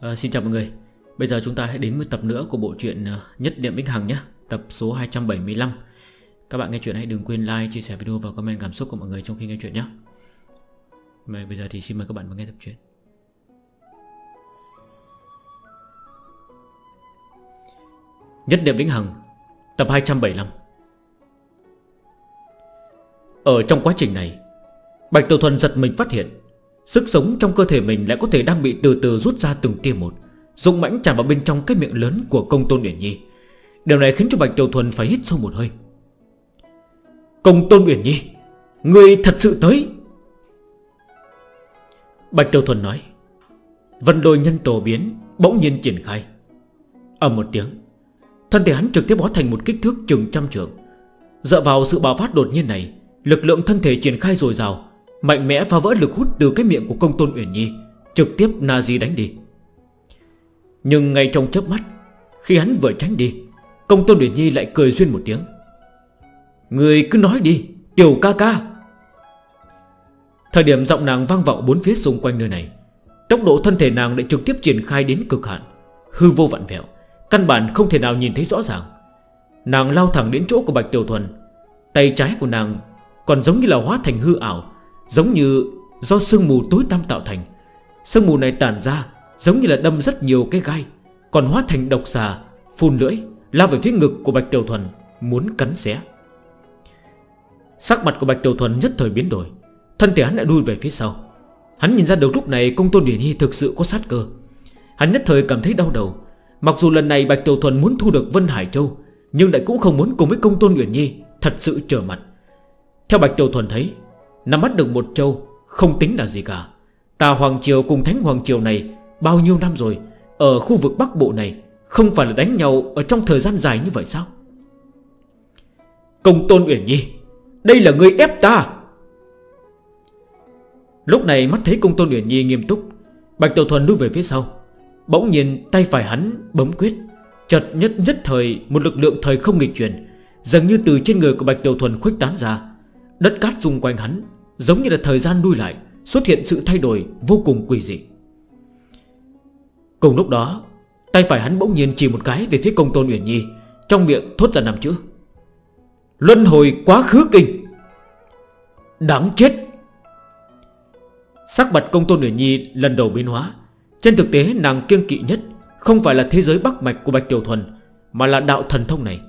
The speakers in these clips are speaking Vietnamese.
à, Xin chào mọi người. Bây giờ chúng ta hãy đến với tập nữa của bộ truyện à, Nhất Niệm Vĩnh Hằng nhé Tập số 275 Các bạn nghe chuyện hãy đừng quên like, chia sẻ video và comment cảm xúc của mọi người trong khi nghe chuyện nhé. Vậy bây giờ thì xin mời các bạn vào nghe tập truyện. Nhất Niệm Vĩnh Hằng Tập 275 Ở trong quá trình này Bạch Tiểu Thuần giật mình phát hiện Sức sống trong cơ thể mình lại có thể đang bị từ từ rút ra từng tia một. Dùng mãnh tràn vào bên trong cái miệng lớn của công tôn Uyển Nhi. Điều này khiến cho Bạch Tiểu Thuần phải hít sâu một hơi. Công tôn Uyển Nhi, Người thật sự tới. Bạch Tiểu Thuần nói, Vân đôi nhân tổ biến Bỗng nhiên triển khai. Ở một tiếng, Thân thể hắn trực tiếp bó thành một kích thước chừng trăm trường Dựa vào sự bạo phát đột nhiên này, Lực lượng thân thể triển khai dồi dào Mạnh mẽ phá vỡ lực hút từ cái miệng của công tôn Uyển Nhi. Trực tiếp Nazi đánh đi. Nhưng ngay trong chớp mắt, Khi hắn vừa tránh đi, Công tôn Uyển Nhi lại cười duyên một tiếng. Người cứ nói đi, Tiểu ca ca. Thời điểm giọng nàng vang vọng bốn phía xung quanh nơi này, Tốc độ thân thể nàng lại trực tiếp triển khai đến cực hạn, Hư vô vạn vẹo, Căn bản không thể nào nhìn thấy rõ ràng. Nàng lao thẳng đến chỗ của Bạch Tiểu Thuần, Tay trái của nàng còn giống như là hóa thành hư ảo Giống như do sương mù tối tăm tạo thành. Sương mù này tản ra Giống như là đâm rất nhiều cái gai, Còn hóa thành độc xà, Phun lưỡi, Lao về phía ngực của Bạch Tiểu Thuần, Muốn cắn xé. Sắc mặt của Bạch Tiểu Thuần nhất thời biến đổi, Thân thể hắn lại đuôi về phía sau. Hắn nhìn ra đầu lúc này công tôn Điển Hy thực sự có sát cơ. Hắn nhất thời cảm thấy đau đầu, Mặc dù lần này Bạch Tiểu Thuần muốn thu được Vân Hải Châu, Nhưng lại cũng không muốn cùng với công tôn Uyển Nhi Thật sự trở mặt. Theo Bạch Tiểu Thuần thấy Nắm bắt được một châu, Không tính là gì cả. Tà Hoàng Triều cùng Thánh Hoàng Triều này, Bao nhiêu năm rồi, Ở khu vực Bắc Bộ này, Không phải là đánh nhau ở trong thời gian dài như vậy sao? Công Tôn Uyển Nhi, Đây là người ép ta. Lúc này mắt thấy Công Tôn Uyển Nhi nghiêm túc, Bạch Tiểu Thuần đuôi về phía sau. Bỗng nhiên, tay phải hắn bấm quyết. Chật nhất nhất thời, Một lực lượng thời không nghịch chuyển, Dường như từ trên người của Bạch Tiểu Thuần khuếch tán ra. Đất cát xung quanh hắn Giống như là thời gian đuôi lại, Xuất hiện sự thay đổi vô cùng quỷ dị. Cùng lúc đó, Tay phải hắn bỗng nhiên chỉ một cái về phía công tôn Uyển Nhi, Trong miệng thốt ra nằm chữ. Luân hồi quá khứ kinh. Đáng chết. Sắc mặt công tôn Uyển Nhi lần đầu biến hóa. Trên thực tế, nàng kiêng kỵ nhất Không phải là thế giới bắc mạch của Bạch Tiểu Thuần, Mà là đạo thần thông này.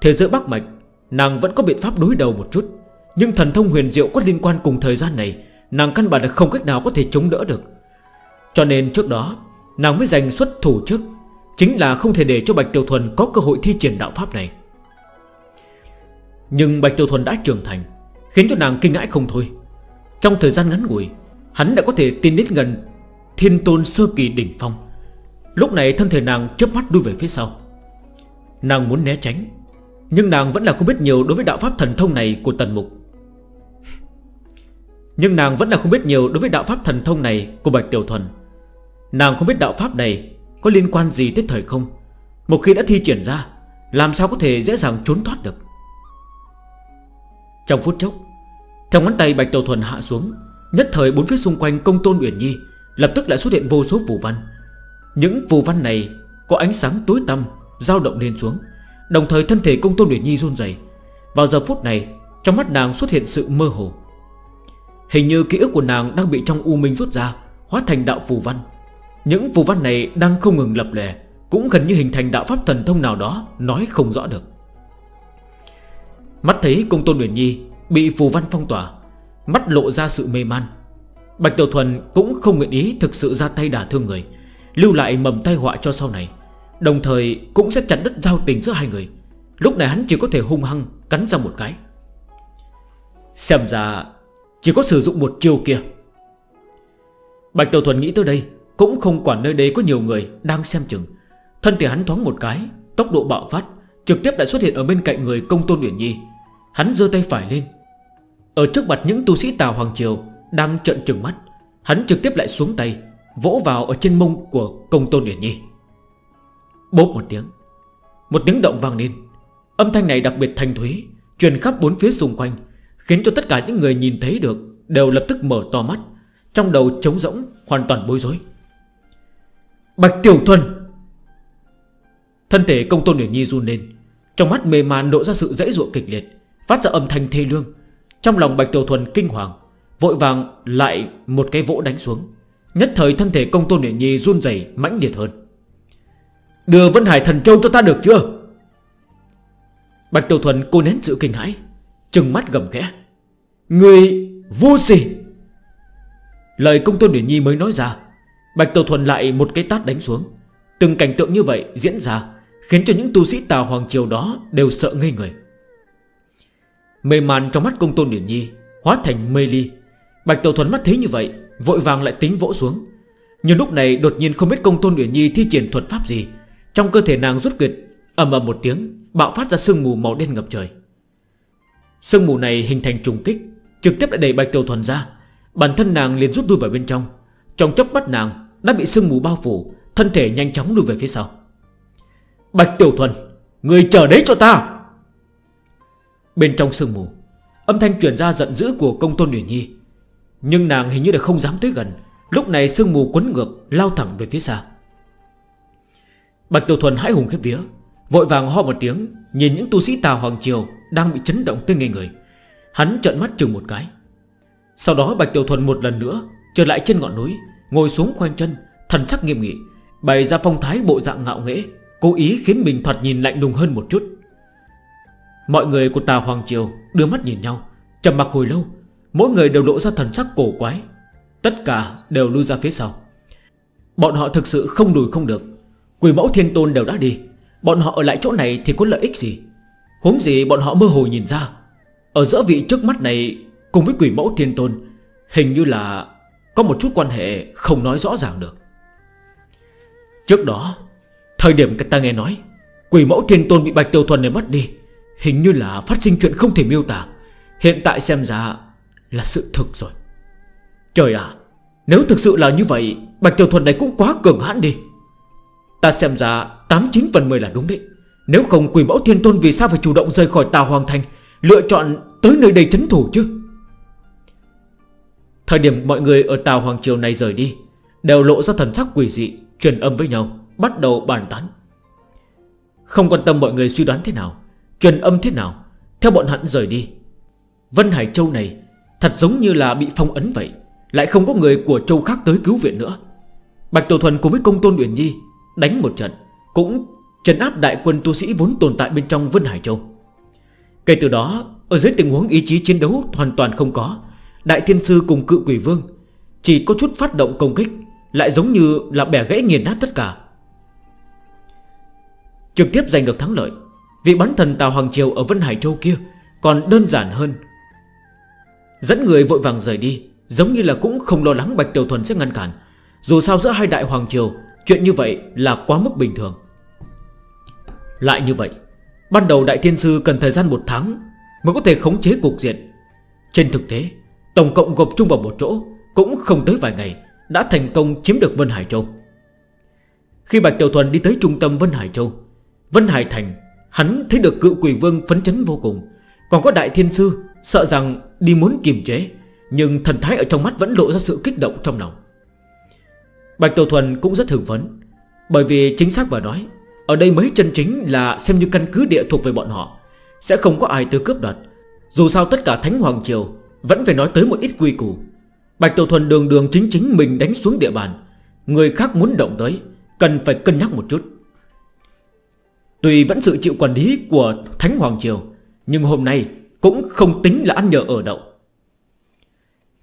Thế giới bắc mạch, Nàng vẫn có biện pháp đối đầu một chút. Nhưng thần thông huyền diệu có liên quan cùng thời gian này, Nàng căn bản là không cách nào có thể chống đỡ được. Cho nên trước đó, Nàng mới giành xuất thủ trước, Chính là không thể để cho Bạch Tiểu Thuần có cơ hội thi triển đạo pháp này. Nhưng Bạch Tiểu Thuần đã trưởng thành, Khiến cho nàng kinh ngãi không thôi. Trong thời gian ngắn ngủi, Hắn đã có thể tin đến gần Thiên tôn sơ kỳ đỉnh phong. Lúc này thân thể nàng chớp mắt đuôi về phía sau. Nàng muốn né tránh, Nhưng nàng vẫn là không biết nhiều đối với đạo pháp thần thông này của tần mục. Nhưng nàng vẫn là không biết nhiều đối với đạo pháp thần thông này của Bạch Tiểu Thuần. Nàng không biết đạo pháp này có liên quan gì tới thời không. Một khi đã thi triển ra, Làm sao có thể dễ dàng trốn thoát được? Trong phút chốc, Theo ngón tay Bạch Tiểu Thuần hạ xuống, Nhất thời bốn phía xung quanh công tôn Uyển Nhi Lập tức lại xuất hiện vô số phù văn. Những phù văn này có ánh sáng tối tăm, dao động lên xuống, Đồng thời thân thể công tôn Uyển Nhi run dày Vào giờ phút này, Trong mắt nàng xuất hiện sự mơ hồ. Hình như ký ức của nàng đang bị trong u minh rút ra, Hóa thành đạo phù văn. Những phù văn này đang không ngừng lập lè, Cũng gần như hình thành đạo pháp thần thông nào đó Nói không rõ được. Mắt thấy công tôn Nguyễn Nhi Bị phù văn phong tỏa, Mắt lộ ra sự mê man. Bạch Tiểu Thuần cũng không nguyện ý thực sự ra tay đả thương người, Lưu lại mầm tai họa cho sau này, Đồng thời cũng sẽ chặt đứt giao tình giữa hai người. Lúc này hắn chỉ có thể hung hăng Cắn ra một cái. Xem ra chỉ có sử dụng một chiêu kia. Bạch Đầu Thuần nghĩ tới đây, Cũng không quản nơi đây có nhiều người đang xem chừng. Thân thể hắn thoáng một cái, Tốc độ bạo phát, Trực tiếp đã xuất hiện ở bên cạnh người công tôn Uyển Nhi. Hắn dơ tay phải lên. Ở trước mặt những tu sĩ Tào Hoàng Triều Đang trận trừng mắt, Hắn trực tiếp lại xuống tay, Vỗ vào ở trên mông của công tôn Uyển Nhi. Bốp một tiếng Một tiếng động vang lên. Âm thanh này đặc biệt thanh thúy, Truyền khắp bốn phía xung quanh. Khiến cho tất cả những người nhìn thấy được Đều lập tức mở to mắt, Trong đầu trống rỗng, hoàn toàn bối rối. Bạch Tiểu Thuần! Thân thể công tôn Nguyễn Nhi run lên, Trong mắt mê man lộ ra sự dễ dụa kịch liệt, Phát ra âm thanh thê lương. Trong lòng Bạch Tiểu Thuần kinh hoàng, Vội vàng lại một cái vỗ đánh xuống. Nhất thời thân thể công tôn Nguyễn Nhi run dày mãnh liệt hơn. Đưa Vân Hải Thần Châu cho ta được chưa? Bạch Tiểu Thuần cô nén sự kinh hãi. Trừng mắt gầm khẽ. Người vô gì Lời công tôn Điển Nhi mới nói ra, Bạch Tàu Thuần lại một cái tát đánh xuống. Từng cảnh tượng như vậy diễn ra, Khiến cho những tu sĩ tà Hoàng Triều đó Đều sợ ngây người. Mê màn trong mắt công tôn Điển Nhi, Hóa thành mê ly. Bạch Tàu Thuần mắt thấy như vậy, Vội vàng lại tính vỗ xuống. Nhưng lúc này đột nhiên không biết công tôn Điển Nhi thi triển thuật pháp gì, Trong cơ thể nàng rút quyệt, ầm ầm một tiếng, Bạo phát ra sương mù màu đen ngập trời. Sương mù này hình thành trùng kích, Trực tiếp đã đẩy Bạch Tiểu Thuần ra. Bản thân nàng liền rút lui vào bên trong. Trong chốc mắt nàng đã bị sương mù bao phủ, Thân thể nhanh chóng lùi về phía sau. Bạch Tiểu Thuần, Người chờ đấy cho ta! Bên trong sương mù, Âm thanh chuyển ra giận dữ của công tôn Nguyễn Nhi. Nhưng nàng hình như là không dám tới gần. Lúc này sương mù quấn ngược, Lao thẳng về phía xa. Bạch Tiểu Thuần hãi hùng khép vía, Vội vàng ho một tiếng, Nhìn những tu sĩ tà Hoàng Triều đang bị chấn động tới ngây người. Hắn trợn mắt chừng một cái. Sau đó Bạch Tiểu Thuần một lần nữa Trở lại trên ngọn núi, Ngồi xuống khoanh chân, Thần sắc nghiêm nghị, Bày ra phong thái bộ dạng ngạo nghễ, Cố ý khiến mình thoạt nhìn lạnh lùng hơn một chút. Mọi người của Tà Hoàng Triều Đưa mắt nhìn nhau, trầm mặc hồi lâu, Mỗi người đều lộ ra thần sắc cổ quái. Tất cả đều lui ra phía sau. Bọn họ thực sự không đùi không được. Quỷ mẫu thiên tôn đều đã đi. Bọn họ ở lại chỗ này thì có lợi ích gì? Huống gì bọn họ mơ hồ nhìn ra. Ở giữa vị trước mắt này, Cùng với quỷ mẫu thiên tôn, Hình như là có một chút quan hệ Không nói rõ ràng được. Trước đó, Thời điểm ta nghe nói, Quỷ mẫu thiên tôn bị bạch tiêu thuần này mất đi, Hình như là phát sinh chuyện không thể miêu tả. Hiện tại xem ra Là sự thực rồi. Trời ạ, Nếu thực sự là như vậy, Bạch tiêu thuần này cũng quá cường hãn đi. Ta xem ra 89 phần 10 là đúng đấy. Nếu không quỷ mẫu thiên tôn vì sao phải chủ động rời khỏi Tà Hoàng Thành, Lựa chọn tới nơi đây chấn thủ chứ? Thời điểm mọi người ở Tà Hoàng Triều này rời đi, Đều lộ ra thần sắc quỷ dị, Truyền âm với nhau, Bắt đầu bàn tán. Không quan tâm mọi người suy đoán thế nào, Truyền âm thế nào, Theo bọn hắn rời đi. Vân Hải Châu này, Thật giống như là bị phong ấn vậy, Lại không có người của châu khác tới cứu viện nữa. Bạch Tổ Thuần cùng với công tôn Uyển Nhi Đánh một trận, Cũng Trấn áp đại quân tu sĩ vốn tồn tại bên trong Vân Hải Châu. Kể từ đó, Ở dưới tình huống ý chí chiến đấu hoàn toàn không có, Đại Thiên Sư cùng cự quỷ vương Chỉ có chút phát động công kích, Lại giống như là bẻ gãy nghiền nát tất cả. Trực tiếp giành được thắng lợi, Vị bắn thần tàu Hoàng Triều ở Vân Hải Châu kia Còn đơn giản hơn. Dẫn người vội vàng rời đi, Giống như là cũng không lo lắng Bạch Tiểu Thuần sẽ ngăn cản. Dù sao giữa hai đại Hoàng Triều, Chuyện như vậy là quá mức bình thường. Lại như vậy, Ban đầu Đại Thiên Sư cần thời gian một tháng Mới có thể khống chế cục diện. Trên thực tế, Tổng cộng gộp chung vào một chỗ Cũng không tới vài ngày Đã thành công chiếm được Vân Hải Châu. Khi Bạch Tiểu Thuần đi tới trung tâm Vân Hải Châu, Vân Hải Thành, Hắn thấy được cựu quỷ vương phấn chấn vô cùng. Còn có Đại Thiên Sư Sợ rằng đi muốn kiềm chế, Nhưng thần thái ở trong mắt vẫn lộ ra sự kích động trong lòng. Bạch Tiểu Thuần cũng rất hưởng phấn, Bởi vì chính xác và nói ở đây mới chân chính là xem như căn cứ địa thuộc về bọn họ. Sẽ không có ai tư cướp đoạt. Dù sao tất cả Thánh Hoàng Triều Vẫn phải nói tới một ít quy củ. Bạch Tiểu Thuần đường đường chính chính mình đánh xuống địa bàn. Người khác muốn động tới, Cần phải cân nhắc một chút. Tùy vẫn sự chịu quản lý của Thánh Hoàng Triều, Nhưng hôm nay cũng không tính là ăn nhờ ở đậu.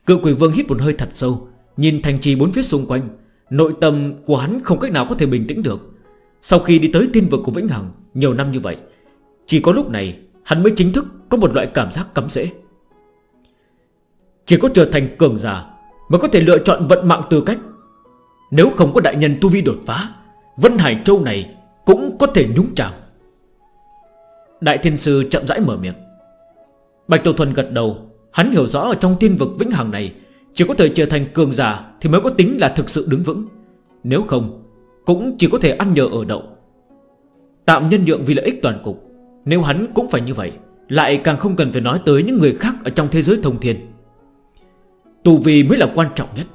Cựu quỷ vương hít một hơi thật sâu, Nhìn thành trì bốn phía xung quanh, Nội tâm của hắn không cách nào có thể bình tĩnh được. Sau khi đi tới tiên vực của Vĩnh Hằng, Nhiều năm như vậy, Chỉ có lúc này, hắn mới chính thức có một loại cảm giác cấm dễ. Chỉ có trở thành cường giả Mới có thể lựa chọn vận mạng tư cách. Nếu không có đại nhân tu vi đột phá, Vân Hải Châu này Cũng có thể nhúng chạm Đại Thiên Sư chậm rãi mở miệng. Bạch Tiểu Thuần gật đầu, Hắn hiểu rõ ở trong tiên vực Vĩnh Hằng này, Chỉ có thể trở thành cường giả Thì mới có tính là thực sự đứng vững. Nếu không cũng chỉ có thể ăn nhờ ở đậu. Tạm nhân nhượng vì lợi ích toàn cục, Nếu hắn cũng phải như vậy, Lại càng không cần phải nói tới những người khác Ở trong thế giới thông thiên. Tù vì mới là quan trọng nhất.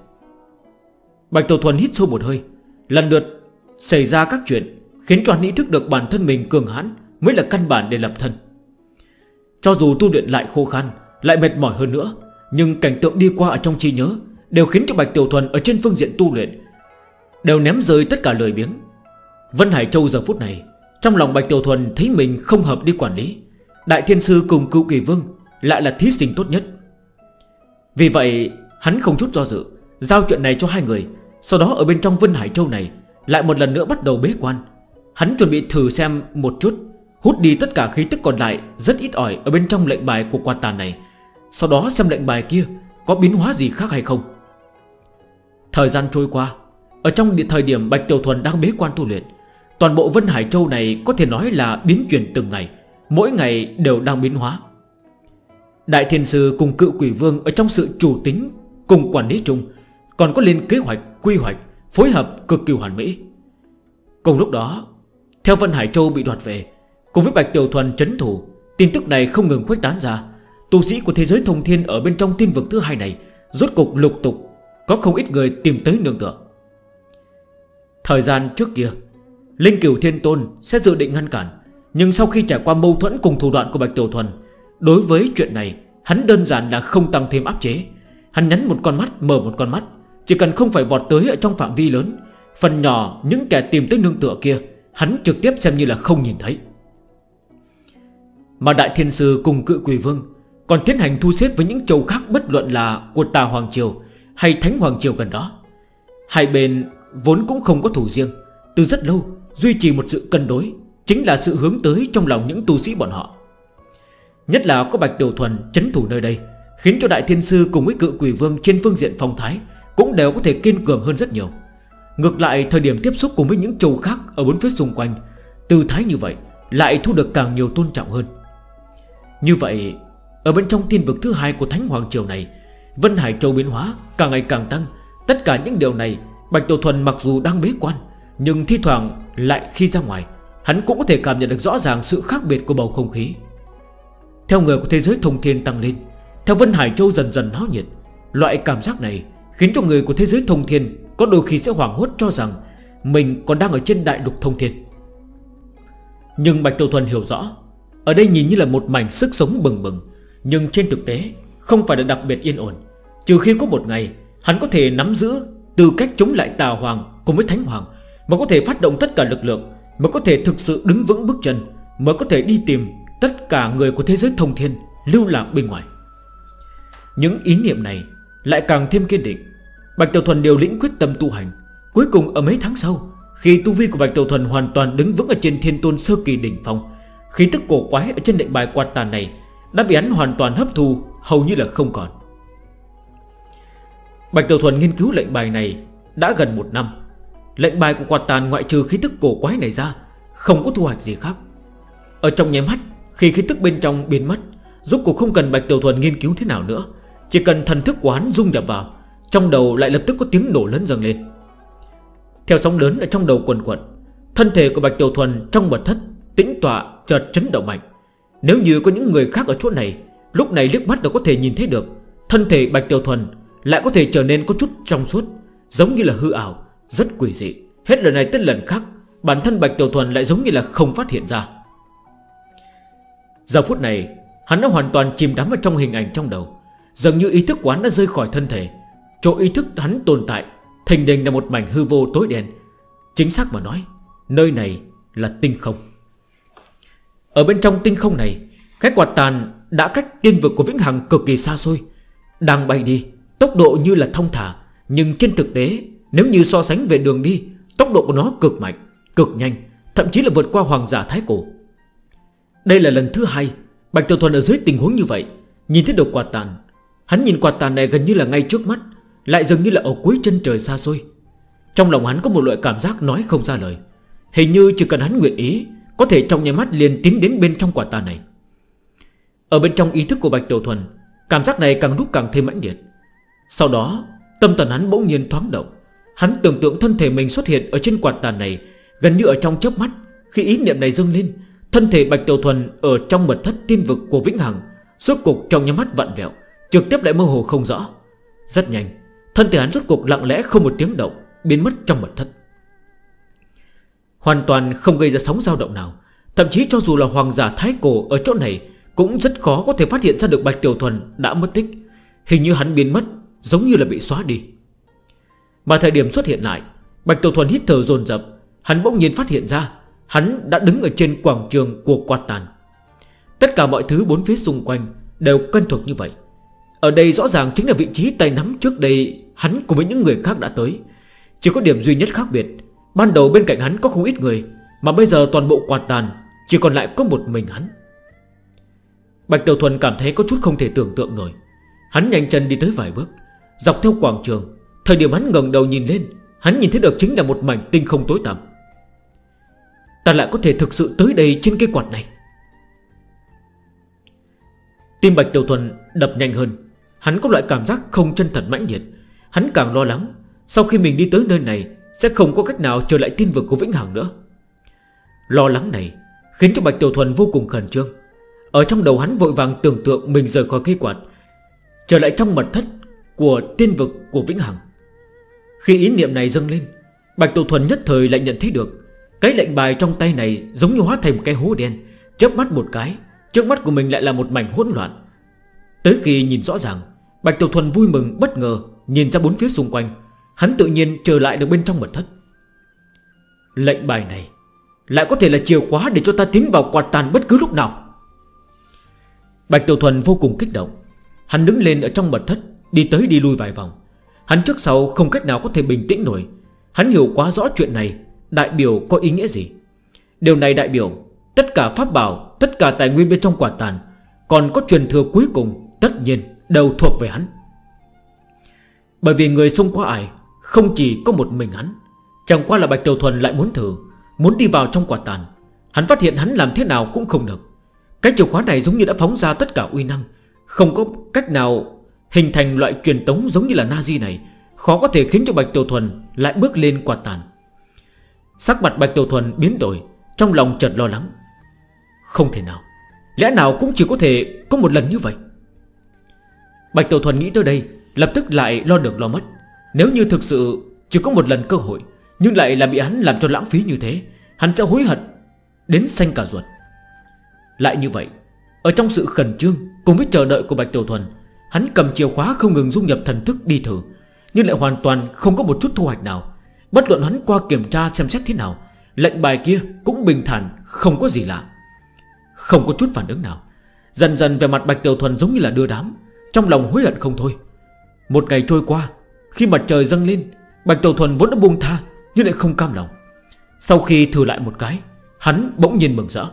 Bạch Tổ Thuần hít sâu một hơi, Lần lượt xảy ra các chuyện, Khiến cho hắn ý thức được bản thân mình cường hãn Mới là căn bản để lập thân. Cho dù tu luyện lại khô khăn Lại mệt mỏi hơn nữa, Nhưng cảnh tượng đi qua ở trong trí nhớ Đều khiến cho Bạch Tiểu Thuần ở trên phương diện tu luyện Đều ném rơi tất cả lời biếng. Vân Hải Châu giờ phút này, Trong lòng Bạch Tiểu Thuần thấy mình không hợp đi quản lý, Đại Thiên Sư cùng Cựu Kỳ Vương Lại là thí sinh tốt nhất. Vì vậy, hắn không chút do dự, Giao chuyện này cho hai người, Sau đó ở bên trong Vân Hải Châu này Lại một lần nữa bắt đầu bế quan. Hắn chuẩn bị thử xem một chút, Hút đi tất cả khí tức còn lại Rất ít ỏi ở bên trong lệnh bài của quan tàn này, Sau đó xem lệnh bài kia Có biến hóa gì khác hay không. Thời gian trôi qua ở trong địa thời điểm Bạch Tiểu Thuần đang bế quan tu luyện Toàn bộ Vân Hải Châu này có thể nói là biến chuyển từng ngày Mỗi ngày đều đang biến hóa. Đại Thiên Sư cùng cựu quỷ vương Ở trong sự chủ tính cùng quản lý chung Còn có lên kế hoạch, quy hoạch Phối hợp cực kỳ hoàn mỹ. Cùng lúc đó Theo Vân Hải Châu bị đoạt về Cùng với Bạch Tiểu Thuần chấn thủ Tin tức này không ngừng khuếch tán ra. Tu sĩ của thế giới thông thiên ở bên trong thiên vực thứ hai này Rốt cục lục tục Có không ít người tìm tới nương tượng Thời gian trước kia, Linh cửu thiên tôn sẽ dự định ngăn cản, Nhưng sau khi trải qua mâu thuẫn cùng thủ đoạn của Bạch Tiểu Thuần, Đối với chuyện này, Hắn đơn giản là không tăng thêm áp chế. Hắn nhắn một con mắt, mở một con mắt, Chỉ cần không phải vọt tới ở trong phạm vi lớn, Phần nhỏ những kẻ tìm tới nương tựa kia, Hắn trực tiếp xem như là không nhìn thấy. Mà Đại Thiên Sư cùng cự quỷ vương Còn tiến hành thu xếp với những châu khác Bất luận là của Tà Hoàng Triều Hay Thánh Hoàng Triều gần đó. Hai bên Vốn cũng không có thủ riêng. Từ rất lâu, duy trì một sự cân đối Chính là sự hướng tới trong lòng những tu sĩ bọn họ. Nhất là có Bạch Tiểu Thuần chấn thủ nơi đây, Khiến cho Đại Thiên Sư cùng với cự quỷ vương trên phương diện phong thái Cũng đều có thể kiên cường hơn rất nhiều. Ngược lại, thời điểm tiếp xúc cùng với những châu khác Ở bốn phía xung quanh từ thái như vậy lại thu được càng nhiều tôn trọng hơn. Như vậy, Ở bên trong thiên vực thứ hai của Thánh Hoàng Triều này, Vân Hải Châu biến hóa càng ngày càng tăng, Tất cả những điều này Bạch Tiểu Thuần mặc dù đang bế quan, Nhưng thi thoảng lại khi ra ngoài, Hắn cũng có thể cảm nhận được rõ ràng sự khác biệt của bầu không khí. Theo người của thế giới thông thiên tăng lên, Theo Vân Hải Châu dần dần náo nhiệt, Loại cảm giác này Khiến cho người của thế giới thông thiên Có đôi khi sẽ hoảng hốt cho rằng Mình còn đang ở trên đại lục thông thiên. Nhưng Bạch Tiểu Thuần hiểu rõ, Ở đây nhìn như là một mảnh sức sống bừng bừng, Nhưng trên thực tế Không phải là đặc biệt yên ổn, Trừ khi có một ngày Hắn có thể nắm giữ từ cách chống lại tà hoàng cùng với thánh hoàng, Mà có thể phát động tất cả lực lượng, Mà có thể thực sự đứng vững bước chân Mới có thể đi tìm tất cả người của thế giới thông thiên, Lưu lạc bên ngoài. Những ý niệm này Lại càng thêm kiên định. Bạch Tiểu Thuần điều lĩnh quyết tâm tu hành. Cuối cùng ở mấy tháng sau, Khi tu vi của Bạch Tiểu Thuần hoàn toàn đứng vững ở trên thiên tôn sơ kỳ đỉnh phong, Khí tức cổ quái ở trên lệnh bài quạt tàn này Đã bị hắn hoàn toàn hấp thu, Hầu như là không còn. Bạch Tiểu Thuần nghiên cứu lệnh bài này Đã gần một năm. Lệnh bài của quạt tàn ngoại trừ khí tức cổ quái này ra, Không có thu hoạch gì khác. Ở trong nháy mắt, Khi khí tức bên trong biến mất Giúp cuộc không cần Bạch Tiểu Thuần nghiên cứu thế nào nữa, Chỉ cần thần thức quán hắn dung nhập vào, Trong đầu lại lập tức có tiếng nổ lớn dần lên. Theo sóng lớn ở trong đầu quần quần Thân thể của Bạch Tiểu Thuần trong mật thất Tĩnh tọa, chợt chấn động mạnh. Nếu như có những người khác ở chỗ này, Lúc này liếc mắt đã có thể nhìn thấy được, Thân thể Bạch Tiểu Thuần lại có thể trở nên có chút trong suốt, Giống như là hư ảo, Rất quỷ dị. Hết lần này tới lần khác, Bản thân Bạch Tiểu Thuần lại giống như là không phát hiện ra. Giờ phút này, Hắn đã hoàn toàn chìm đắm vào trong hình ảnh trong đầu. Dường như ý thức quán đã rơi khỏi thân thể. Chỗ ý thức hắn tồn tại, Thình đình là một mảnh hư vô tối đen. Chính xác mà nói, Nơi này là tinh không. Ở bên trong tinh không này, Cái quạt tàn đã cách tiên vực của Vĩnh Hằng cực kỳ xa xôi, Đang bay đi. Tốc độ như là thông thả Nhưng trên thực tế Nếu như so sánh về đường đi Tốc độ của nó cực mạnh, cực nhanh Thậm chí là vượt qua hoàng giả thái cổ. Đây là lần thứ hai Bạch Tiểu Thuần ở dưới tình huống như vậy Nhìn thấy được quạt tàn. Hắn nhìn quạt tàn này gần như là ngay trước mắt Lại dường như là ở cuối chân trời xa xôi. Trong lòng hắn có một loại cảm giác nói không ra lời. Hình như chỉ cần hắn nguyện ý Có thể trong nhà mắt liền tiến đến bên trong quả tàn này. Ở bên trong ý thức của Bạch Tiểu Thuần Cảm giác này càng lúc càng thêm mãnh liệt. Sau đó, tâm tàn hắn bỗng nhiên thoáng động. Hắn tưởng tượng thân thể mình xuất hiện Ở trên quạt tàn này, Gần như ở trong chớp mắt, Khi ý niệm này dâng lên, Thân thể Bạch Tiểu Thuần ở trong mật thất tiên vực của Vĩnh Hằng Suốt cục trong nhắm mắt vặn vẹo, Trực tiếp lại mơ hồ không rõ. Rất nhanh, Thân thể hắn rốt cục lặng lẽ không một tiếng động, Biến mất trong mật thất. Hoàn toàn không gây ra sóng dao động nào, Thậm chí cho dù là hoàng giả thái cổ ở chỗ này, Cũng rất khó có thể phát hiện ra được Bạch Tiểu Thuần đã mất tích. Hình như hắn biến mất Giống như là bị xóa đi. Mà thời điểm xuất hiện lại, Bạch Tiểu Thuần hít thở dồn dập, Hắn bỗng nhiên phát hiện ra, Hắn đã đứng ở trên quảng trường của quạt tàn. Tất cả mọi thứ bốn phía xung quanh Đều cân thuộc như vậy. Ở đây rõ ràng chính là vị trí tay nắm trước đây Hắn cùng với những người khác đã tới. Chỉ có điểm duy nhất khác biệt, Ban đầu bên cạnh hắn có không ít người, Mà bây giờ toàn bộ quạt tàn, Chỉ còn lại có một mình hắn. Bạch Tiểu Thuần cảm thấy có chút không thể tưởng tượng nổi. Hắn nhanh chân đi tới vài bước Dọc theo quảng trường, Thời điểm hắn ngần đầu nhìn lên, Hắn nhìn thấy được chính là một mảnh tinh không tối tăm. Ta lại có thể thực sự tới đây trên cái quạt này. Tim Bạch Tiểu Thuần đập nhanh hơn. Hắn có loại cảm giác không chân thật mãnh liệt. Hắn càng lo lắng, Sau khi mình đi tới nơi này, Sẽ không có cách nào trở lại tiên vực của Vĩnh Hằng nữa. Lo lắng này Khiến cho Bạch Tiểu Thuần vô cùng khẩn trương. Ở trong đầu hắn vội vàng tưởng tượng Mình rời khỏi cây quạt, Trở lại trong mật thất của tiên vực của Vĩnh Hằng. Khi ý niệm này dâng lên, Bạch Tổ Thuần nhất thời lại nhận thấy được, Cái lệnh bài trong tay này giống như hóa thành một cái hố đen, Chớp mắt một cái, Trước mắt của mình lại là một mảnh hỗn loạn. Tới khi nhìn rõ ràng, Bạch Tiểu Thuần vui mừng, bất ngờ, Nhìn ra bốn phía xung quanh, Hắn tự nhiên trở lại được bên trong mật thất. Lệnh bài này Lại có thể là chìa khóa để cho ta tiến vào quạt tàn bất cứ lúc nào. Bạch Tiểu Thuần vô cùng kích động, Hắn đứng lên ở trong mật thất Đi tới đi lui vài vòng. Hắn trước sau không cách nào có thể bình tĩnh nổi. Hắn hiểu quá rõ chuyện này. Đại biểu có ý nghĩa gì? Điều này đại biểu Tất cả pháp bảo, Tất cả tài nguyên bên trong quả tàn, Còn có truyền thừa cuối cùng, Tất nhiên đều thuộc về hắn. Bởi vì người xung qua ải Không chỉ có một mình hắn, Chẳng qua là Bạch Tiểu Thuần lại muốn thử, Muốn đi vào trong quả tàn. Hắn phát hiện hắn làm thế nào cũng không được. Cái chìa khóa này giống như đã phóng ra tất cả uy năng, Không có cách nào Hình thành loại truyền tống giống như là Nazi này, Khó có thể khiến cho Bạch Tiểu Thuần Lại bước lên quạt tàn. Sắc mặt Bạch Tiểu Thuần biến đổi, Trong lòng chợt lo lắng. Không thể nào, Lẽ nào cũng chỉ có thể có một lần như vậy? Bạch Tiểu Thuần nghĩ tới đây, Lập tức lại lo được lo mất. Nếu như thực sự chỉ có một lần cơ hội, Nhưng lại là bị hắn làm cho lãng phí như thế, Hắn sẽ hối hận Đến xanh cả ruột. Lại như vậy, Ở trong sự khẩn trương Cùng với chờ đợi của Bạch Tiểu Thuần Hắn cầm chìa khóa không ngừng dung nhập thần thức đi thử, Nhưng lại hoàn toàn không có một chút thu hoạch nào. Bất luận hắn qua kiểm tra xem xét thế nào, Lệnh bài kia cũng bình thản, Không có gì lạ. Không có chút phản ứng nào. Dần dần về mặt Bạch Tiểu Thuần giống như là đưa đám, Trong lòng hối hận không thôi. Một ngày trôi qua, Khi mặt trời dâng lên, Bạch Tiểu Thuần vốn đã buông tha, Nhưng lại không cam lòng. Sau khi thử lại một cái, Hắn bỗng nhiên mừng rỡ.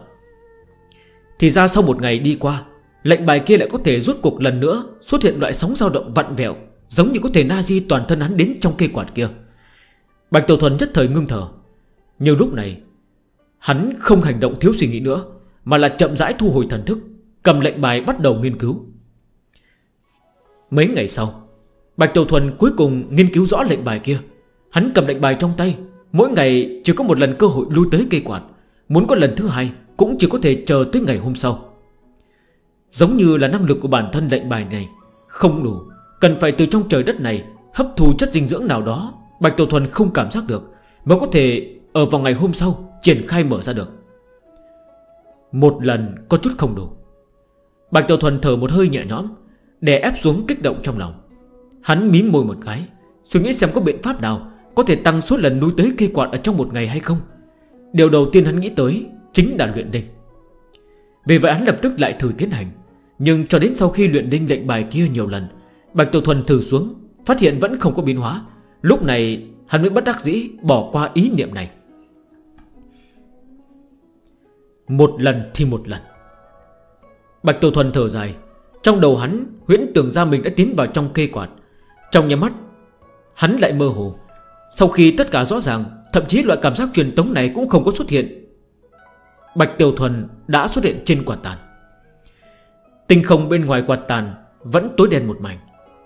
Thì ra sau một ngày đi qua Lệnh bài kia lại có thể rút cuộc lần nữa, Xuất hiện loại sóng dao động vặn vẹo, Giống như có thể Nazi toàn thân hắn đến trong cây quạt kia. Bạch Tiểu Thuần nhất thời ngưng thở. Nhiều lúc này, Hắn không hành động thiếu suy nghĩ nữa, Mà là chậm rãi thu hồi thần thức, Cầm lệnh bài bắt đầu nghiên cứu. Mấy ngày sau, Bạch Tiểu Thuần cuối cùng nghiên cứu rõ lệnh bài kia. Hắn cầm lệnh bài trong tay, Mỗi ngày chỉ có một lần cơ hội lui tới cây quạt, Muốn có lần thứ hai Cũng chỉ có thể chờ tới ngày hôm sau. Giống như là năng lực của bản thân lệnh bài này. Không đủ, Cần phải từ trong trời đất này Hấp thu chất dinh dưỡng nào đó. Bạch Tổ Thuần không cảm giác được Mới có thể ở vào ngày hôm sau Triển khai mở ra được. Một lần có chút không đủ. Bạch Tổ Thuần thở một hơi nhẹ nhõm Để ép xuống kích động trong lòng. Hắn mím môi một cái, Suy nghĩ xem có biện pháp nào Có thể tăng số lần núi tới cây quạt ở trong một ngày hay không. Điều đầu tiên hắn nghĩ tới Chính là luyện đinh Vì vậy hắn lập tức lại thử tiến hành. Nhưng cho đến sau khi luyện đinh lệnh bài kia nhiều lần, Bạch Tiểu Thuần thử xuống, Phát hiện vẫn không có biến hóa. Lúc này, hắn mới bất đắc dĩ bỏ qua ý niệm này. Một lần thì một lần. Bạch Tiểu Thuần thở dài. Trong đầu hắn, huyễn tưởng ra mình đã tiến vào trong kê quạt. Trong nhà mắt, Hắn lại mơ hồ. Sau khi tất cả rõ ràng, Thậm chí loại cảm giác truyền tống này cũng không có xuất hiện. Bạch Tiểu Thuần đã xuất hiện trên quả tàn. Tinh không bên ngoài quạt tàn Vẫn tối đen một mảnh.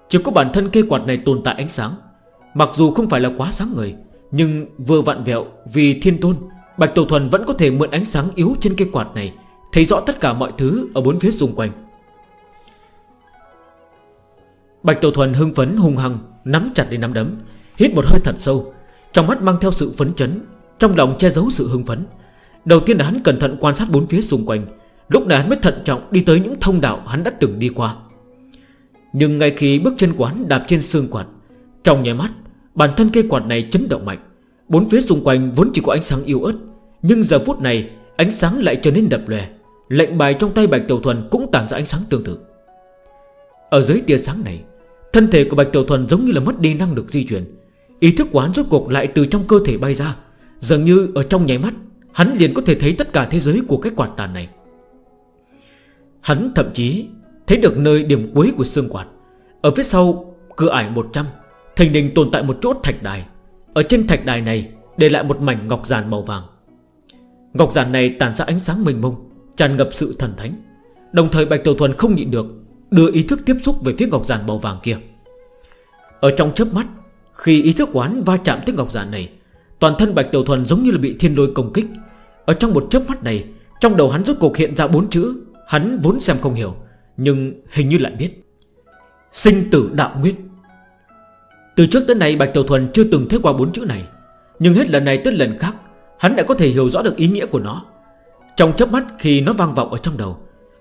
Chỉ có bản thân cây quạt này tồn tại ánh sáng. Mặc dù không phải là quá sáng người Nhưng vừa vặn vẹo vì thiên tôn, Bạch Tổ Thuần vẫn có thể mượn ánh sáng yếu trên cây quạt này, Thấy rõ tất cả mọi thứ ở bốn phía xung quanh. Bạch Tổ Thuần hưng phấn hung hăng Nắm chặt đến nắm đấm, Hít một hơi thật sâu, Trong mắt mang theo sự phấn chấn, Trong lòng che giấu sự hưng phấn. Đầu tiên là hắn cẩn thận quan sát bốn phía xung quanh Lúc này hắn mới thận trọng đi tới những thông đạo hắn đã từng đi qua. Nhưng ngay khi bước chân của hắn đạp trên xương quạt, Trong nhé mắt, Bản thân cây quạt này chấn động mạnh. Bốn phía xung quanh vốn chỉ có ánh sáng yếu ớt, Nhưng giờ phút này, ánh sáng lại trở nên đập lè Lệnh bài trong tay Bạch Tiểu Thuần cũng tản ra ánh sáng tương tự. Ở dưới tia sáng này, Thân thể của Bạch Tiểu Thuần giống như là mất đi năng lực di chuyển. Ý thức quán rốt cuộc lại từ trong cơ thể bay ra. Dường như ở trong nháy mắt, Hắn liền có thể thấy tất cả thế giới của cái quạt tàn này. Hắn thậm chí thấy được nơi điểm cuối của xương quạt. Ở phía sau, cửa ải 100 Thành đình tồn tại một chỗ thạch đài. Ở trên thạch đài này, Để lại một mảnh ngọc giàn màu vàng. Ngọc giàn này tàn ra ánh sáng mênh mông, Tràn ngập sự thần thánh. Đồng thời Bạch Tiểu Thuần không nhịn được, Đưa ý thức tiếp xúc về phía ngọc giàn màu vàng kia. Ở trong chớp mắt, Khi ý thức quán va chạm tới ngọc giàn này, Toàn thân Bạch Tiểu Thuần giống như là bị thiên lôi công kích. Ở trong một chớp mắt này, Trong đầu hắn rốt cuộc hiện ra bốn chữ Hắn vốn xem không hiểu, Nhưng hình như lại biết. Sinh tử đạo nguyên. Từ trước tới nay, Bạch Tiểu Thuần chưa từng thấy qua bốn chữ này. Nhưng hết lần này tới lần khác, Hắn đã có thể hiểu rõ được ý nghĩa của nó. Trong chấp mắt khi nó vang vọng ở trong đầu,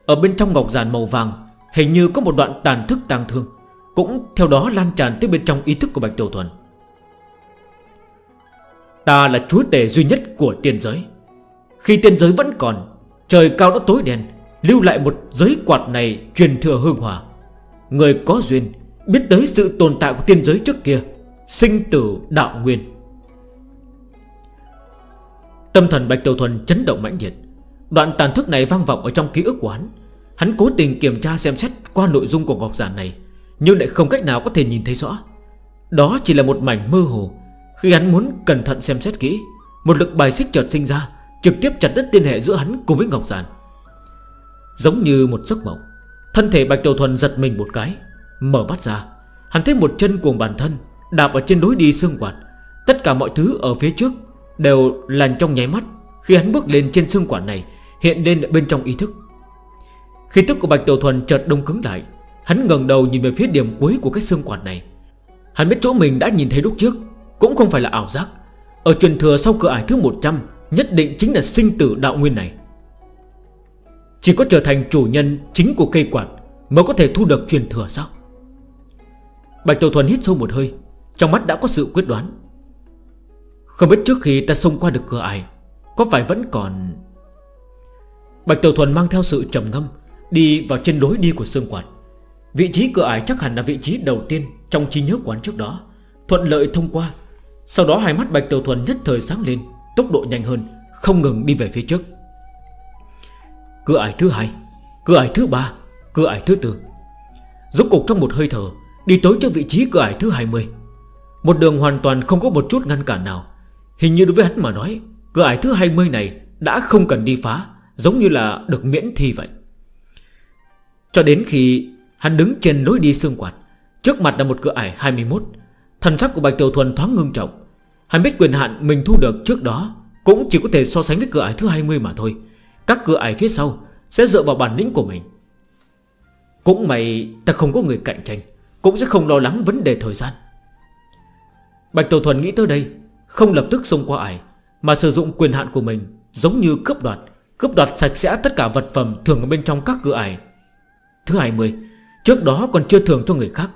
Ở bên trong ngọc giàn màu vàng, Hình như có một đoạn tàn thức tàng thương, Cũng theo đó lan tràn tới bên trong ý thức của Bạch Tiểu Thuần. Ta là chúa tể duy nhất của tiên giới. Khi tiên giới vẫn còn, Trời cao đã tối đen Lưu lại một giới quạt này Truyền thừa hương hòa. Người có duyên Biết tới sự tồn tại của tiên giới trước kia, Sinh tử đạo nguyên. Tâm thần Bạch Đầu Thuần chấn động mãnh liệt. Đoạn tàn thức này vang vọng ở trong ký ức của hắn. Hắn cố tình kiểm tra xem xét qua nội dung của ngọc giản này, Nhưng lại không cách nào có thể nhìn thấy rõ. Đó chỉ là một mảnh mơ hồ. Khi hắn muốn cẩn thận xem xét kỹ, Một lực bài xích chợt sinh ra, Trực tiếp chặt đứt tiên hệ giữa hắn cùng với ngọc giản. Giống như một giấc mộng. Thân thể Bạch Tiểu Thuần giật mình một cái, Mở mắt ra. Hắn thấy một chân cuồng bản thân Đạp ở trên đối đi xương quạt. Tất cả mọi thứ ở phía trước Đều làn trong nháy mắt. Khi hắn bước lên trên xương quạt này, Hiện lên bên trong ý thức. Khi tức của Bạch Tiểu Thuần chợt đông cứng lại. Hắn ngần đầu nhìn về phía điểm cuối của cái xương quạt này. Hắn biết chỗ mình đã nhìn thấy lúc trước, Cũng không phải là ảo giác. Ở truyền thừa sau cửa ải thứ 100 Nhất định chính là sinh tử đạo nguyên này. Chỉ có trở thành chủ nhân chính của cây quạt Mới có thể thu được truyền thừa sao? Bạch Tiểu Thuần hít sâu một hơi, Trong mắt đã có sự quyết đoán. Không biết trước khi ta xông qua được cửa ải, Có phải vẫn còn? Bạch Tiểu Thuần mang theo sự trầm ngâm, Đi vào trên lối đi của xương quạt. Vị trí cửa ải chắc hẳn là vị trí đầu tiên Trong trí nhớ quán trước đó, Thuận lợi thông qua. Sau đó hai mắt Bạch Tiểu Thuần nhất thời sáng lên, Tốc độ nhanh hơn, Không ngừng đi về phía trước cửa ải thứ hai cửa ải thứ ba cửa ải thứ tư. Rốt cục trong một hơi thở, Đi tới cho vị trí cửa ải thứ 20 Một đường hoàn toàn không có một chút ngăn cản nào. Hình như đối với hắn mà nói Cửa ải thứ 20 này đã không cần đi phá, Giống như là được miễn thi vậy. Cho đến khi Hắn đứng trên lối đi xương quạt, Trước mặt là một cửa ải 21 Thần sắc của Bạch Tiểu Thuần thoáng ngưng trọng. Hắn biết quyền hạn mình thu được trước đó Cũng chỉ có thể so sánh với cửa ải thứ 20 mà thôi. Các cửa ải phía sau Sẽ dựa vào bản lĩnh của mình. Cũng mày ta không có người cạnh tranh, Cũng sẽ không lo lắng vấn đề thời gian. Bạch Tổ Thuần nghĩ tới đây, Không lập tức xông qua ải, Mà sử dụng quyền hạn của mình Giống như cướp đoạt Cướp đoạt sạch sẽ tất cả vật phẩm thường ở bên trong các cửa ải. Thứ 20 Trước đó còn chưa thường cho người khác.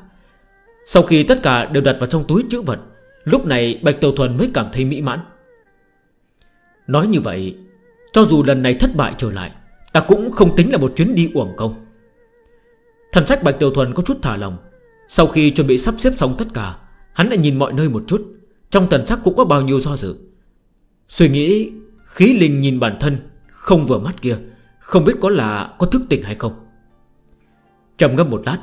Sau khi tất cả đều đặt vào trong túi chữ vật, Lúc này Bạch Tiểu Thuần mới cảm thấy mỹ mãn. Nói như vậy cho dù lần này thất bại trở lại, Ta cũng không tính là một chuyến đi uổng công. Thần sách Bạch Tiểu Thuần có chút thả lòng. Sau khi chuẩn bị sắp xếp xong tất cả, Hắn lại nhìn mọi nơi một chút. Trong thần sắc cũng có bao nhiêu do dự. Suy nghĩ, khí linh nhìn bản thân, Không vừa mắt kia, Không biết có là có thức tỉnh hay không. Chầm ngâm một lát,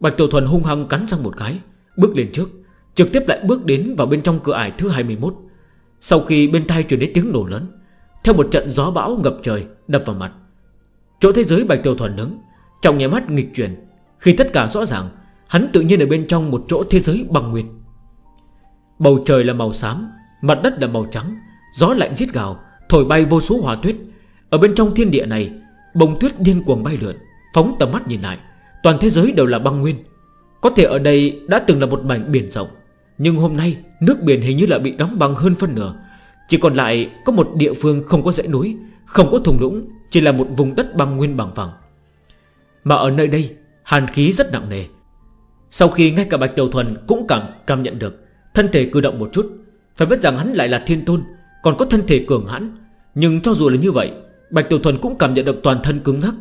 Bạch Tiểu Thuần hung hăng cắn răng một cái, Bước lên trước, Trực tiếp lại bước đến vào bên trong cửa ải thứ 21 Sau khi bên tay chuyển đến tiếng nổ lớn theo một trận gió bão ngập trời, đập vào mặt. Chỗ thế giới Bạch Tiểu Thuần đứng, Trong nhà mắt nghịch chuyển. Khi tất cả rõ ràng, Hắn tự nhiên ở bên trong một chỗ thế giới bằng nguyên. Bầu trời là màu xám, Mặt đất là màu trắng, Gió lạnh giết gào, Thổi bay vô số hòa tuyết. Ở bên trong thiên địa này Bông tuyết điên cuồng bay lượn, Phóng tầm mắt nhìn lại. Toàn thế giới đều là băng nguyên. Có thể ở đây đã từng là một mảnh biển rộng, Nhưng hôm nay nước biển hình như là bị đóng băng hơn phân nửa. Chỉ còn lại có một địa phương không có dãy núi, Không có thùng lũng, Chỉ là một vùng đất băng nguyên bằng phẳng. Mà ở nơi đây, Hàn khí rất nặng nề. Sau khi ngay cả Bạch Tiểu Thuần cũng cảm cảm nhận được, Thân thể cử động một chút. Phải biết rằng hắn lại là thiên tôn, Còn có thân thể cường hãn. Nhưng cho dù là như vậy, Bạch Tiểu Thuần cũng cảm nhận được toàn thân cứng ngắc,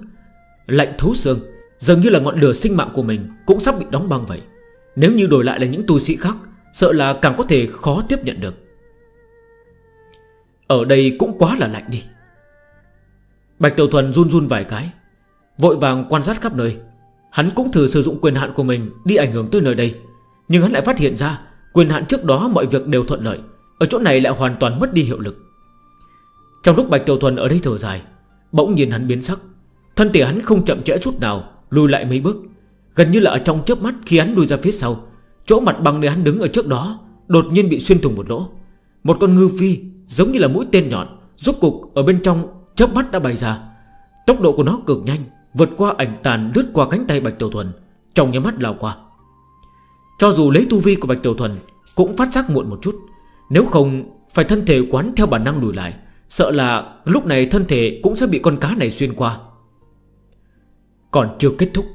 Lạnh thú xương, Dường như là ngọn lửa sinh mạng của mình Cũng sắp bị đóng băng vậy. Nếu như đổi lại là những tu sĩ khác, Sợ là càng có thể khó tiếp nhận được. Ở đây cũng quá là lạnh đi. Bạch Tiểu Thuần run run vài cái, Vội vàng quan sát khắp nơi. Hắn cũng thử sử dụng quyền hạn của mình Đi ảnh hưởng tới nơi đây, Nhưng hắn lại phát hiện ra Quyền hạn trước đó mọi việc đều thuận lợi, Ở chỗ này lại hoàn toàn mất đi hiệu lực. Trong lúc Bạch Tiểu Thuần ở đây thở dài, Bỗng nhiên hắn biến sắc. Thân thể hắn không chậm trễ chút nào, Lùi lại mấy bước. Gần như là ở trong chớp mắt khi hắn lùi ra phía sau, Chỗ mặt bằng nơi hắn đứng ở trước đó Đột nhiên bị xuyên thủng một lỗ. Một con ngư phi Giống như là mũi tên nhọn, Rốt cục ở bên trong chớp mắt đã bay ra. Tốc độ của nó cực nhanh, Vượt qua ảnh tàn lướt qua cánh tay Bạch Tiểu Thuần, Trong nhà mắt lao qua. Cho dù lấy tu vi của Bạch Tiểu Thuần Cũng phát giác muộn một chút, Nếu không phải thân thể quán theo bản năng lùi lại, Sợ là lúc này thân thể cũng sẽ bị con cá này xuyên qua. Còn chưa kết thúc.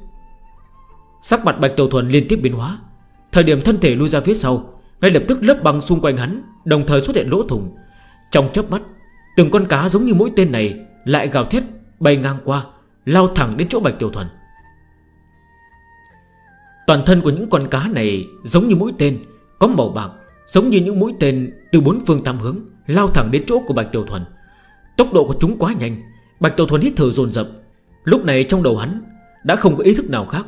Sắc mặt Bạch Tiểu Thuần liên tiếp biến hóa. Thời điểm thân thể lui ra phía sau, Ngay lập tức lớp băng xung quanh hắn Đồng thời xuất hiện lỗ thủng. Trong chớp mắt, Từng con cá giống như mũi tên này Lại gào thét, bay ngang qua, Lao thẳng đến chỗ Bạch Tiểu Thuần. Toàn thân của những con cá này Giống như mũi tên, Có màu bạc, Giống như những mũi tên từ bốn phương tám hướng, Lao thẳng đến chỗ của Bạch Tiểu Thuần. Tốc độ của chúng quá nhanh, Bạch Tiểu Thuần hít thở dồn dập. Lúc này trong đầu hắn Đã không có ý thức nào khác.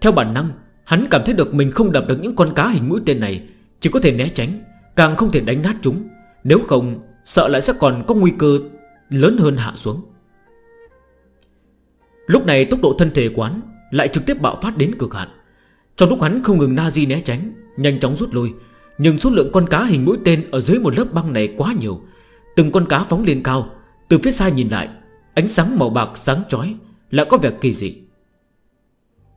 Theo bản năng, Hắn cảm thấy được mình không đập được những con cá hình mũi tên này, Chỉ có thể né tránh, Càng không thể đánh nát chúng. Nếu không Sợ lại sẽ còn có nguy cơ lớn hơn hạ xuống. Lúc này tốc độ thân thể quán Lại trực tiếp bạo phát đến cực hạn. Trong lúc hắn không ngừng Nazi né tránh, Nhanh chóng rút lui, Nhưng số lượng con cá hình mũi tên Ở dưới một lớp băng này quá nhiều. Từng con cá phóng lên cao, Từ phía xa nhìn lại, Ánh sáng màu bạc sáng chói Lại có vẻ kỳ dị.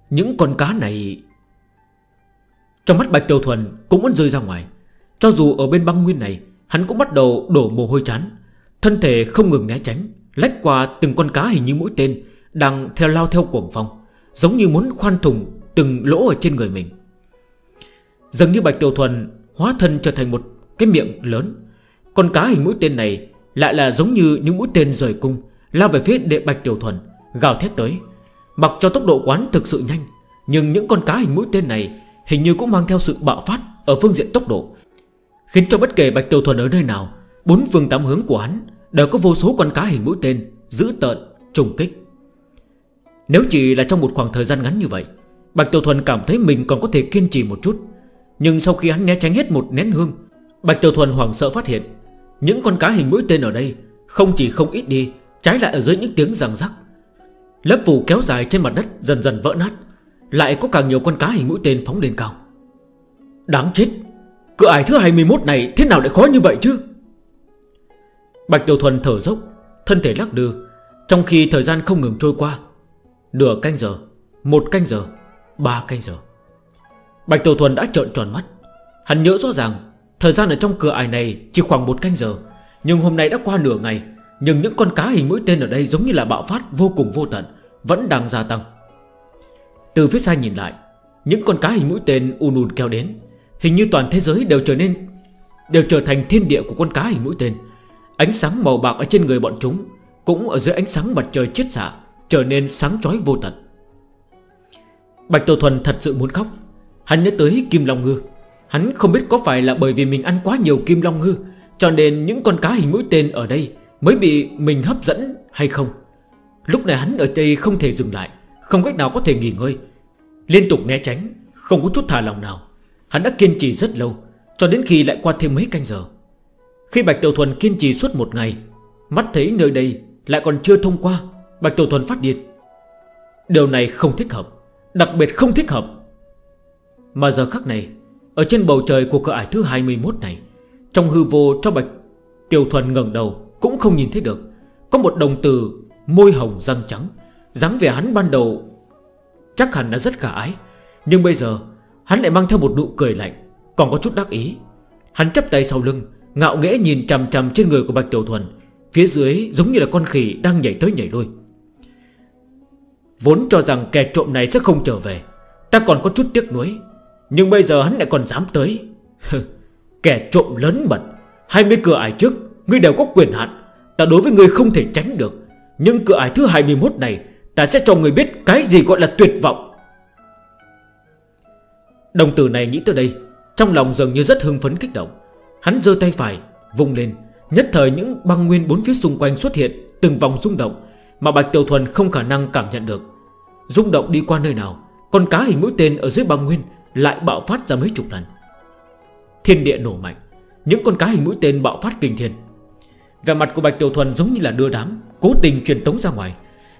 Những con cá này Trong mắt Bạch Tiểu Thuần cũng muốn rơi ra ngoài. Cho dù ở bên băng nguyên này Hắn cũng bắt đầu đổ mồ hôi chán. Thân thể không ngừng né tránh, Lách qua từng con cá hình như mũi tên Đang theo lao theo cuồng phong, Giống như muốn khoan thùng từng lỗ ở trên người mình. Dần như Bạch Tiểu Thuần Hóa thân trở thành một cái miệng lớn. Con cá hình mũi tên này Lại là giống như những mũi tên rời cung, Lao về phía đệ Bạch Tiểu Thuần, Gào thét tới. Mặc cho tốc độ quán thực sự nhanh, Nhưng những con cá hình mũi tên này Hình như cũng mang theo sự bạo phát Ở phương diện tốc độ. Khiến cho bất kể Bạch Tiểu Thuần ở nơi nào Bốn phương tám hướng của hắn Đều có vô số con cá hình mũi tên Giữ tợn, trùng kích. Nếu chỉ là trong một khoảng thời gian ngắn như vậy Bạch Tiểu Thuần cảm thấy mình còn có thể kiên trì một chút. Nhưng sau khi hắn né tránh hết một nén hương Bạch Tiểu Thuần hoảng sợ phát hiện Những con cá hình mũi tên ở đây Không chỉ không ít đi Trái lại ở dưới những tiếng ràng rắc. Lớp phủ kéo dài trên mặt đất dần dần vỡ nát Lại có càng nhiều con cá hình mũi tên phóng lên cao. Đáng chết! Cửa ải thứ 21 này, thế nào lại khó như vậy chứ? Bạch Tiểu Thuần thở dốc, Thân thể lắc đưa Trong khi thời gian không ngừng trôi qua, Nửa canh giờ, Một canh giờ, Ba canh giờ. Bạch Tiểu Thuần đã trợn tròn mắt. Hắn nhớ rõ ràng, Thời gian ở trong cửa ải này chỉ khoảng một canh giờ, Nhưng hôm nay đã qua nửa ngày, Nhưng những con cá hình mũi tên ở đây giống như là bạo phát vô cùng vô tận, Vẫn đang gia tăng. Từ phía xa nhìn lại, Những con cá hình mũi tên un un kéo đến Hình như toàn thế giới đều trở nên, Đều trở thành thiên địa của con cá hình mũi tên. Ánh sáng màu bạc ở trên người bọn chúng Cũng ở dưới ánh sáng mặt trời chiết xạ, Trở nên sáng chói vô tận. Bạch Tổ Thuần thật sự muốn khóc. Hắn nhớ tới Kim Long Ngư. Hắn không biết có phải là bởi vì mình ăn quá nhiều Kim Long Ngư, Cho nên những con cá hình mũi tên ở đây Mới bị mình hấp dẫn hay không? Lúc này hắn ở đây không thể dừng lại, Không cách nào có thể nghỉ ngơi. Liên tục né tránh, Không có chút thả lòng nào. Hắn đã kiên trì rất lâu, Cho đến khi lại qua thêm mấy canh giờ. Khi Bạch Tiểu Thuần kiên trì suốt một ngày, Mắt thấy nơi đây lại còn chưa thông qua, Bạch Tiểu Thuần phát điên. Điều này không thích hợp, Đặc biệt không thích hợp. Mà giờ khắc này, Ở trên bầu trời của cửa ải thứ 21 này, Trong hư vô cho Bạch Tiểu Thuần ngẩn đầu Cũng không nhìn thấy được, Có một đồng từ môi hồng răng trắng, dáng vẻ hắn ban đầu Chắc hẳn là rất khả ái, Nhưng bây giờ Hắn lại mang theo một nụ cười lạnh, Còn có chút đắc ý. Hắn chấp tay sau lưng, Ngạo nghẽ nhìn chằm chằm trên người của Bạch Tiểu Thuần, Phía dưới giống như là con khỉ đang nhảy tới nhảy lui. Vốn cho rằng kẻ trộm này sẽ không trở về, Ta còn có chút tiếc nuối, Nhưng bây giờ hắn lại còn dám tới. Kẻ trộm lớn mật, hai mươi cửa ải trước, Ngươi đều có quyền hạn, Ta đối với ngươi không thể tránh được. Nhưng cửa ải thứ 21 này, Ta sẽ cho ngươi biết cái gì gọi là tuyệt vọng. Đồng tử này nghĩ tới đây, Trong lòng dường như rất hưng phấn kích động. Hắn dơ tay phải Vùng lên. Nhất thời những băng nguyên bốn phía xung quanh xuất hiện, Từng vòng rung động Mà Bạch Tiểu Thuần không khả năng cảm nhận được. Rung động đi qua nơi nào, Con cá hình mũi tên ở dưới băng nguyên Lại bạo phát ra mấy chục lần. Thiên địa nổ mạnh, Những con cá hình mũi tên bạo phát kinh thiên. Về mặt của Bạch Tiểu Thuần giống như là đưa đám, Cố tình truyền tống ra ngoài,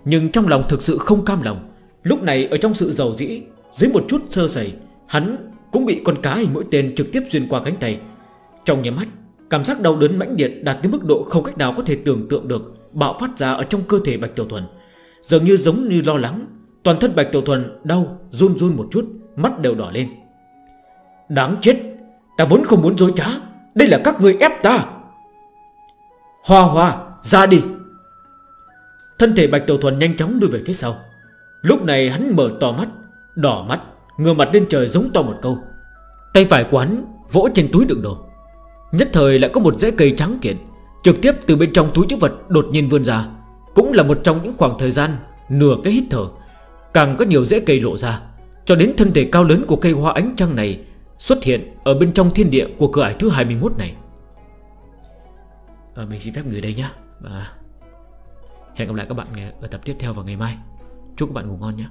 Nhưng trong lòng thực sự không cam lòng. Lúc này ở trong sự giàu dĩ, Dưới một chút sơ sẩy Hắn cũng bị con cá hình mũi tên trực tiếp xuyên qua cánh tay. Trong nhà mắt, Cảm giác đau đớn mãnh liệt đạt đến mức độ không cách nào có thể tưởng tượng được, Bạo phát ra ở trong cơ thể Bạch Tiểu Thuần. Dường như giống như lo lắng, Toàn thân Bạch Tiểu Thuần đau, run run một chút, Mắt đều đỏ lên. Đáng chết, Ta vốn không muốn dối trá, Đây là các người ép ta. Hòa hòa ra đi. Thân thể Bạch Tiểu Thuần nhanh chóng đưa về phía sau. Lúc này hắn mở to mắt, Đỏ mắt Ngừa mặt lên trời giống to một câu. Tay phải của vỗ trên túi đựng đồ. Nhất thời lại có một rễ cây trắng kiện Trực tiếp từ bên trong túi chữ vật đột nhiên vươn ra. Cũng là một trong những khoảng thời gian Nửa cái hít thở Càng có nhiều rễ cây lộ ra Cho đến thân thể cao lớn của cây hoa ánh trăng này Xuất hiện ở bên trong thiên địa của cửa ải thứ 21 này. À, Mình xin phép người đây nhé hẹn gặp lại các bạn ở tập tiếp theo vào ngày mai. Chúc các bạn ngủ ngon nhé